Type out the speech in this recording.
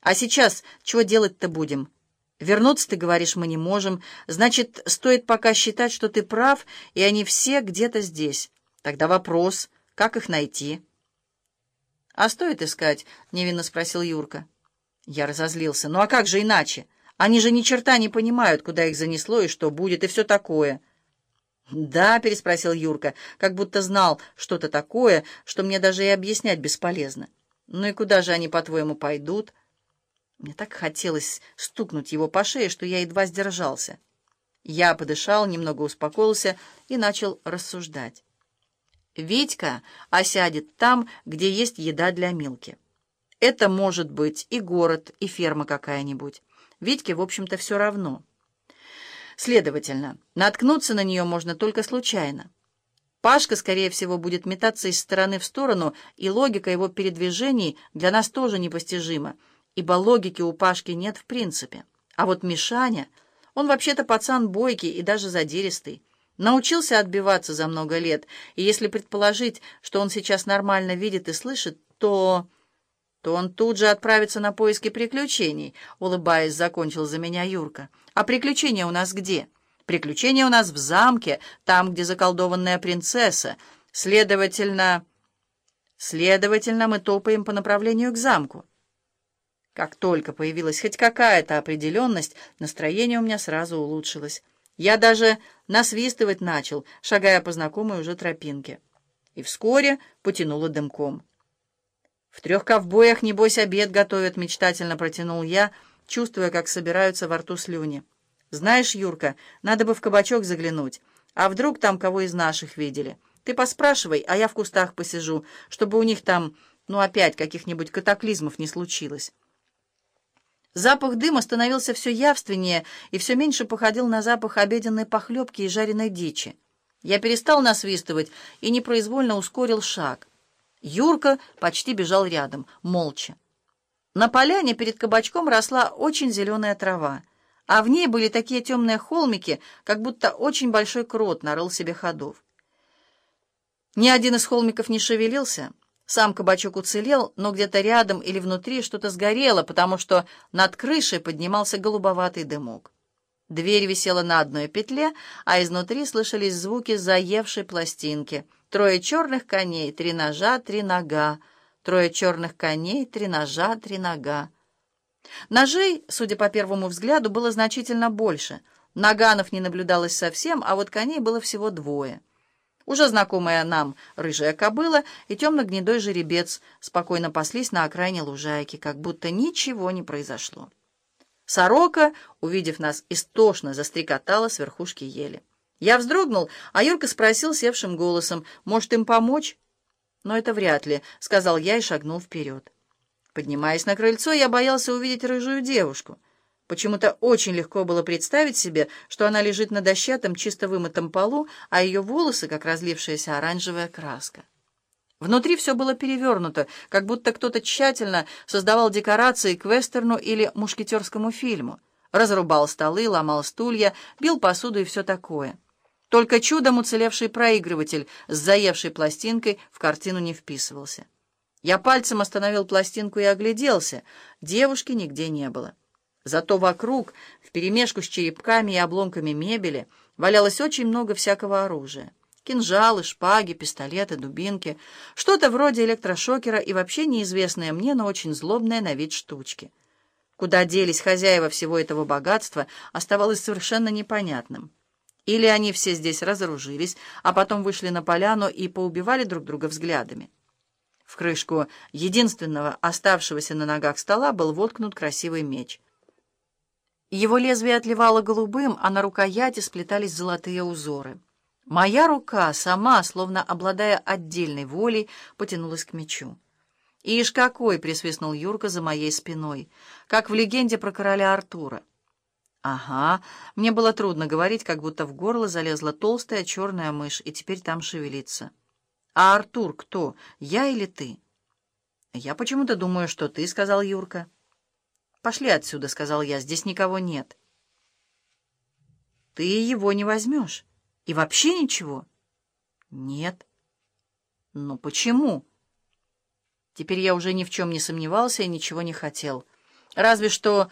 А сейчас чего делать-то будем? Вернуться, ты говоришь, мы не можем. Значит, стоит пока считать, что ты прав, и они все где-то здесь. Тогда вопрос, как их найти?» «А стоит искать?» — невинно спросил Юрка. Я разозлился. «Ну а как же иначе? Они же ни черта не понимают, куда их занесло и что будет, и все такое». «Да», — переспросил Юрка, как будто знал что-то такое, что мне даже и объяснять бесполезно. «Ну и куда же они, по-твоему, пойдут?» Мне так хотелось стукнуть его по шее, что я едва сдержался. Я подышал, немного успокоился и начал рассуждать. Витька осядет там, где есть еда для Милки. Это может быть и город, и ферма какая-нибудь. Витьке, в общем-то, все равно. Следовательно, наткнуться на нее можно только случайно. Пашка, скорее всего, будет метаться из стороны в сторону, и логика его передвижений для нас тоже непостижима, ибо логики у Пашки нет в принципе. А вот Мишаня, он вообще-то пацан бойкий и даже задиристый. Научился отбиваться за много лет, и если предположить, что он сейчас нормально видит и слышит, то... то он тут же отправится на поиски приключений, улыбаясь, закончил за меня Юрка. А приключения у нас где? Приключения у нас в замке, там, где заколдованная принцесса. Следовательно... Следовательно, мы топаем по направлению к замку. Как только появилась хоть какая-то определенность, настроение у меня сразу улучшилось. Я даже насвистывать начал, шагая по знакомой уже тропинке. И вскоре потянуло дымком. «В трех ковбоях, небось, обед готовят», — мечтательно протянул я, чувствуя, как собираются во рту слюни. «Знаешь, Юрка, надо бы в кабачок заглянуть. А вдруг там кого из наших видели? Ты поспрашивай, а я в кустах посижу, чтобы у них там, ну, опять каких-нибудь катаклизмов не случилось». Запах дыма становился все явственнее и все меньше походил на запах обеденной похлебки и жареной дичи. Я перестал насвистывать и непроизвольно ускорил шаг. Юрка почти бежал рядом, молча. На поляне перед кабачком росла очень зеленая трава, а в ней были такие темные холмики, как будто очень большой крот нарыл себе ходов. Ни один из холмиков не шевелился, сам кабачок уцелел, но где-то рядом или внутри что-то сгорело, потому что над крышей поднимался голубоватый дымок. Дверь висела на одной петле, а изнутри слышались звуки заевшей пластинки. Трое черных коней, три ножа, три нога. Трое черных коней, три ножа, три нога. Ножей, судя по первому взгляду, было значительно больше. Наганов не наблюдалось совсем, а вот коней было всего двое. Уже знакомая нам рыжая кобыла и темно-гнедой жеребец спокойно паслись на окраине лужайки, как будто ничего не произошло. Сорока, увидев нас, истошно застрекотала с верхушки ели. Я вздрогнул, а Юрка спросил севшим голосом, может, им помочь? «Но это вряд ли», — сказал я и шагнул вперед. Поднимаясь на крыльцо, я боялся увидеть рыжую девушку — Почему-то очень легко было представить себе, что она лежит на дощатом, чисто вымытом полу, а ее волосы, как разлившаяся оранжевая краска. Внутри все было перевернуто, как будто кто-то тщательно создавал декорации к вестерну или мушкетерскому фильму. Разрубал столы, ломал стулья, бил посуду и все такое. Только чудом уцелевший проигрыватель с заевшей пластинкой в картину не вписывался. Я пальцем остановил пластинку и огляделся. Девушки нигде не было. Зато вокруг, вперемешку с черепками и обломками мебели, валялось очень много всякого оружия. Кинжалы, шпаги, пистолеты, дубинки, что-то вроде электрошокера и вообще неизвестные мне, но очень злобные на вид штучки. Куда делись хозяева всего этого богатства, оставалось совершенно непонятным. Или они все здесь разоружились, а потом вышли на поляну и поубивали друг друга взглядами. В крышку единственного оставшегося на ногах стола был воткнут красивый меч — его лезвие отливало голубым, а на рукояти сплетались золотые узоры. Моя рука, сама, словно обладая отдельной волей, потянулась к мечу. «Ишь какой!» — присвистнул Юрка за моей спиной, как в легенде про короля Артура. «Ага, мне было трудно говорить, как будто в горло залезла толстая черная мышь, и теперь там шевелится. А Артур кто, я или ты?» «Я почему-то думаю, что ты», — сказал Юрка. «Пошли отсюда», — сказал я, — «здесь никого нет». «Ты его не возьмешь? И вообще ничего?» «Нет». «Ну почему?» Теперь я уже ни в чем не сомневался и ничего не хотел. Разве что